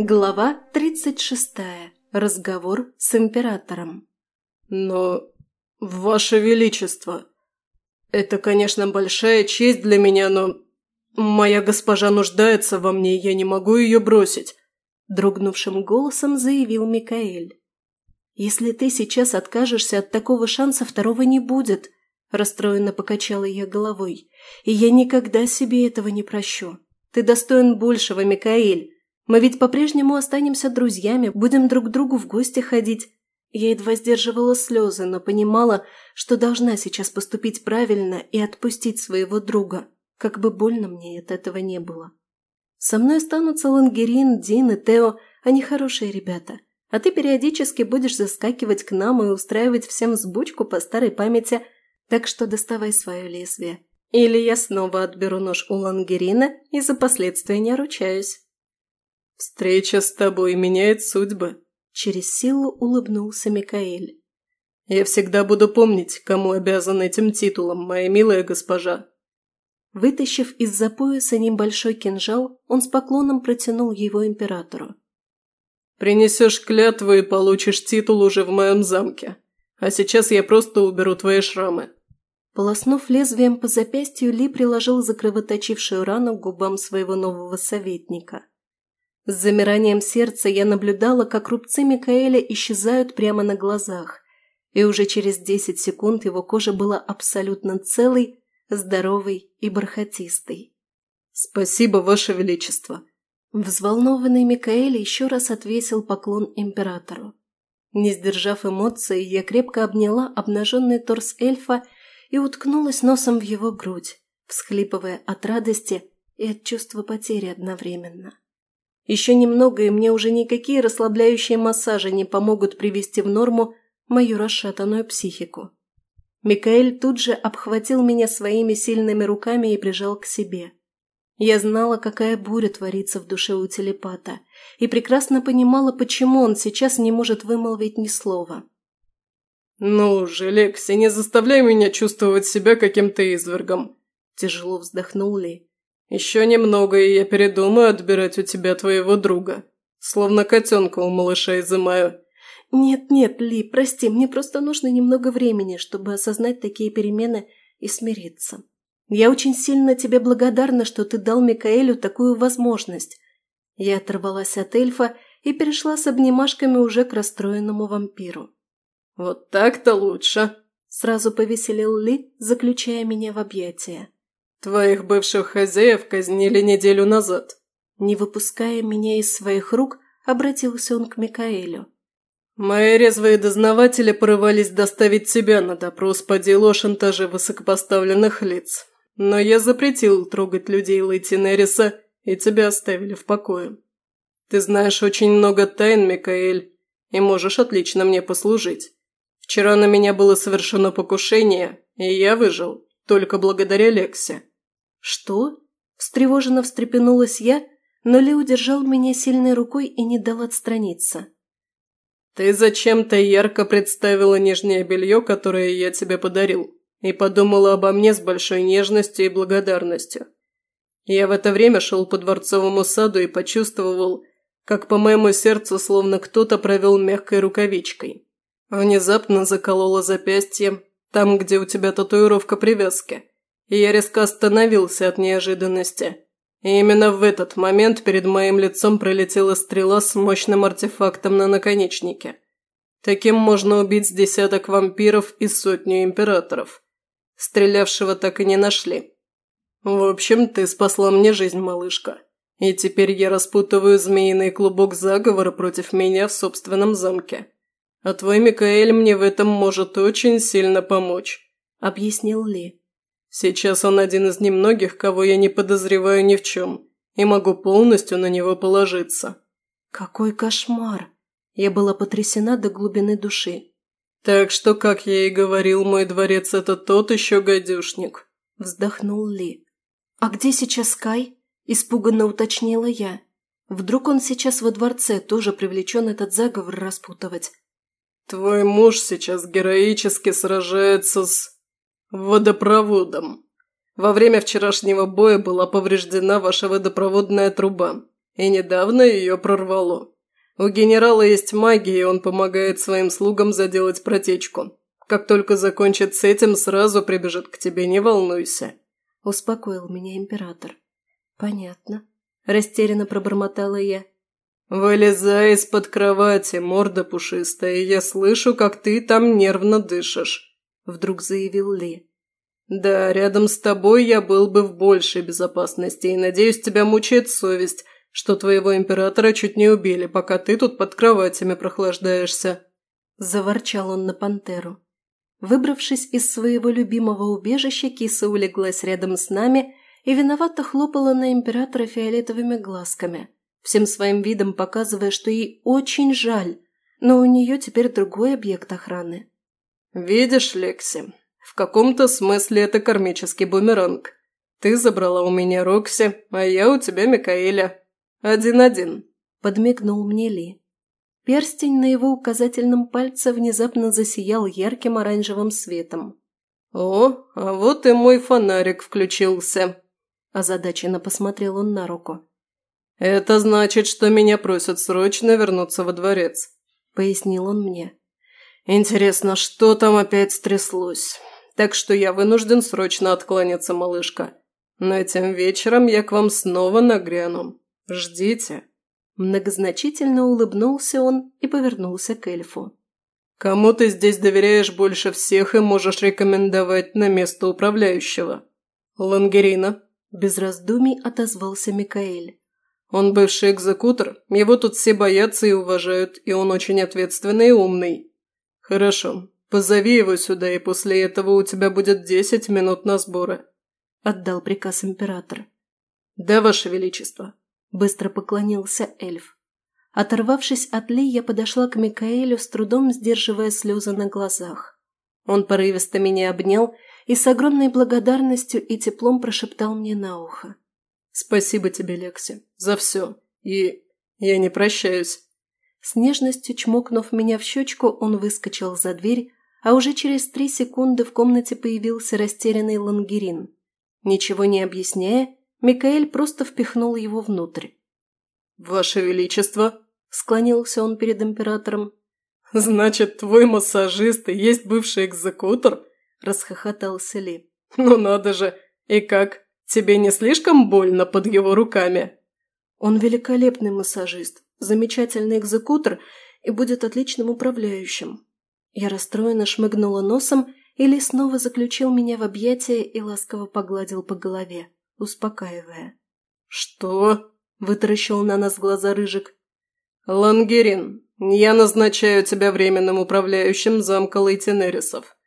Глава 36. Разговор с императором. «Но, Ваше Величество, это, конечно, большая честь для меня, но моя госпожа нуждается во мне, я не могу ее бросить», дрогнувшим голосом заявил Микаэль. «Если ты сейчас откажешься от такого шанса, второго не будет», расстроенно покачала я головой. «И я никогда себе этого не прощу. Ты достоин большего, Микаэль. Мы ведь по-прежнему останемся друзьями, будем друг к другу в гости ходить. Я едва сдерживала слезы, но понимала, что должна сейчас поступить правильно и отпустить своего друга, как бы больно мне от этого не было. Со мной останутся Лангерин, Дин и Тео, они хорошие ребята. А ты периодически будешь заскакивать к нам и устраивать всем сбучку по старой памяти, так что доставай свое лезвие. Или я снова отберу нож у Лангерина и за последствия не ручаюсь. «Встреча с тобой меняет судьбы», – через силу улыбнулся Микаэль. «Я всегда буду помнить, кому обязан этим титулом, моя милая госпожа». Вытащив из-за пояса небольшой кинжал, он с поклоном протянул его императору. «Принесешь клятву и получишь титул уже в моем замке. А сейчас я просто уберу твои шрамы». Полоснув лезвием по запястью, Ли приложил закровоточившую рану к губам своего нового советника. С замиранием сердца я наблюдала, как рубцы Микаэля исчезают прямо на глазах, и уже через десять секунд его кожа была абсолютно целой, здоровой и бархатистой. «Спасибо, Ваше Величество!» Взволнованный Микаэль еще раз отвесил поклон императору. Не сдержав эмоций, я крепко обняла обнаженный торс эльфа и уткнулась носом в его грудь, всхлипывая от радости и от чувства потери одновременно. Еще немного, и мне уже никакие расслабляющие массажи не помогут привести в норму мою расшатанную психику. Микаэль тут же обхватил меня своими сильными руками и прижал к себе. Я знала, какая буря творится в душе у телепата, и прекрасно понимала, почему он сейчас не может вымолвить ни слова. «Ну же, Лекси, не заставляй меня чувствовать себя каким-то извергом!» Тяжело вздохнул Ли. Еще немного, и я передумаю отбирать у тебя твоего друга. Словно котенка у малыша изымаю. Нет-нет, Ли, прости, мне просто нужно немного времени, чтобы осознать такие перемены и смириться. Я очень сильно тебе благодарна, что ты дал Микаэлю такую возможность. Я оторвалась от эльфа и перешла с обнимашками уже к расстроенному вампиру. «Вот так-то лучше!» Сразу повеселил Ли, заключая меня в объятия. «Твоих бывших хозяев казнили неделю назад». Не выпуская меня из своих рук, обратился он к Микаэлю. «Мои резвые дознаватели порывались доставить тебя на допрос по делу о шантаже высокопоставленных лиц. Но я запретил трогать людей Лейтинериса, и тебя оставили в покое. Ты знаешь очень много тайн, Микаэль, и можешь отлично мне послужить. Вчера на меня было совершено покушение, и я выжил, только благодаря Лексе. «Что?» – встревоженно встрепенулась я, но Ли удержал меня сильной рукой и не дал отстраниться. «Ты зачем-то ярко представила нижнее белье, которое я тебе подарил, и подумала обо мне с большой нежностью и благодарностью. Я в это время шел по дворцовому саду и почувствовал, как по моему сердцу словно кто-то провел мягкой рукавичкой. Внезапно закололо запястье, там, где у тебя татуировка привязки и я резко остановился от неожиданности. И именно в этот момент перед моим лицом пролетела стрела с мощным артефактом на наконечнике. Таким можно убить с десяток вампиров и сотню императоров. Стрелявшего так и не нашли. В общем, ты спасла мне жизнь, малышка. И теперь я распутываю змеиный клубок заговора против меня в собственном замке. А твой Микаэль мне в этом может очень сильно помочь», – объяснил Ли. Сейчас он один из немногих, кого я не подозреваю ни в чем, и могу полностью на него положиться». «Какой кошмар!» Я была потрясена до глубины души. «Так что, как я и говорил, мой дворец – это тот еще гадюшник», – вздохнул Ли. «А где сейчас Кай?» – испуганно уточнила я. «Вдруг он сейчас во дворце тоже привлечен этот заговор распутывать?» «Твой муж сейчас героически сражается с...» водопроводом. Во время вчерашнего боя была повреждена ваша водопроводная труба, И недавно ее прорвало. У генерала есть магия, и он помогает своим слугам заделать протечку. Как только закончит с этим, сразу прибежит к тебе, не волнуйся. Успокоил меня император. Понятно. Растерянно пробормотала я. «Вылезай из-под кровати, морда пушистая, я слышу, как ты там нервно дышишь», – вдруг заявил Ли. «Да, рядом с тобой я был бы в большей безопасности, и, надеюсь, тебя мучает совесть, что твоего императора чуть не убили, пока ты тут под кроватями прохлаждаешься». Заворчал он на пантеру. Выбравшись из своего любимого убежища, киса улеглась рядом с нами и виновато хлопала на императора фиолетовыми глазками – всем своим видом показывая, что ей очень жаль, но у нее теперь другой объект охраны. «Видишь, Лекси, в каком-то смысле это кармический бумеранг. Ты забрала у меня Рокси, а я у тебя Микаэля. Один-один», – подмигнул мне Ли. Перстень на его указательном пальце внезапно засиял ярким оранжевым светом. «О, а вот и мой фонарик включился», – озадаченно посмотрел он на руку. «Это значит, что меня просят срочно вернуться во дворец», – пояснил он мне. «Интересно, что там опять стряслось? Так что я вынужден срочно откланяться, малышка. Но этим вечером я к вам снова нагряну. Ждите». Многозначительно улыбнулся он и повернулся к эльфу. «Кому ты здесь доверяешь больше всех и можешь рекомендовать на место управляющего?» «Лангерина», – без раздумий отозвался Микаэль. Он бывший экзекутор, его тут все боятся и уважают, и он очень ответственный и умный. Хорошо, позови его сюда, и после этого у тебя будет десять минут на сборы. Отдал приказ император. Да, ваше величество. Быстро поклонился эльф. Оторвавшись от Ли, я подошла к Микаэлю, с трудом сдерживая слезы на глазах. Он порывисто меня обнял и с огромной благодарностью и теплом прошептал мне на ухо. «Спасибо тебе, Лекси, за все. И я не прощаюсь». С нежностью чмокнув меня в щечку, он выскочил за дверь, а уже через три секунды в комнате появился растерянный лангерин. Ничего не объясняя, Микаэль просто впихнул его внутрь. «Ваше Величество!» – склонился он перед императором. «Значит, твой массажист и есть бывший экзекутор?» – расхохотался Ли. «Ну надо же! И как? Тебе не слишком больно под его руками?» «Он великолепный массажист, замечательный экзекутор и будет отличным управляющим». Я расстроенно шмыгнула носом, или снова заключил меня в объятия и ласково погладил по голове, успокаивая. «Что?» – вытаращил на нас глаза Рыжик. «Лангерин, я назначаю тебя временным управляющим замка Лейтенерисов.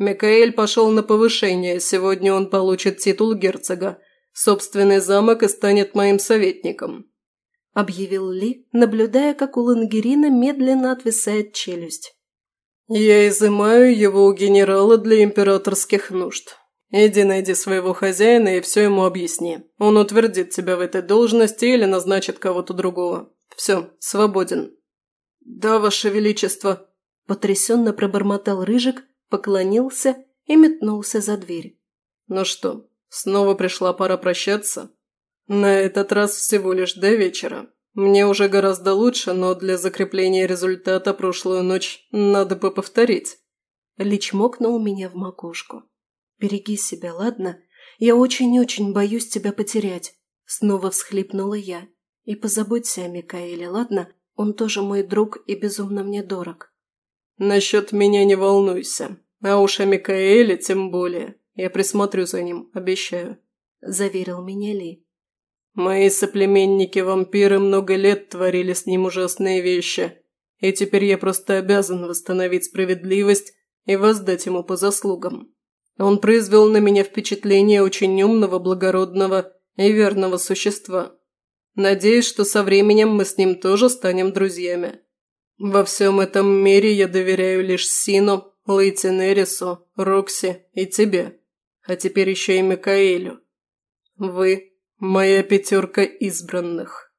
Микаэль пошел на повышение, сегодня он получит титул герцога, собственный замок и станет моим советником», – объявил Ли, наблюдая, как у Лангерина медленно отвисает челюсть. «Я изымаю его у генерала для императорских нужд. Иди найди своего хозяина и все ему объясни. Он утвердит тебя в этой должности или назначит кого-то другого. Все, свободен». «Да, ваше величество», – потрясенно пробормотал Рыжик, поклонился и метнулся за дверь. «Ну что, снова пришла пора прощаться? На этот раз всего лишь до вечера. Мне уже гораздо лучше, но для закрепления результата прошлую ночь надо бы повторить». Лич мокнул меня в макушку. «Береги себя, ладно? Я очень-очень боюсь тебя потерять», – снова всхлипнула я. «И позаботься о Микаэле, ладно? Он тоже мой друг и безумно мне дорог». «Насчет меня не волнуйся. А уж о Микаэле тем более. Я присмотрю за ним, обещаю», – заверил меня Ли. «Мои соплеменники-вампиры много лет творили с ним ужасные вещи, и теперь я просто обязан восстановить справедливость и воздать ему по заслугам. Он произвел на меня впечатление очень умного, благородного и верного существа. Надеюсь, что со временем мы с ним тоже станем друзьями». Во всем этом мире я доверяю лишь Сину, Лейтенерису, Рокси и тебе. А теперь еще и Микаэлю. Вы – моя пятерка избранных.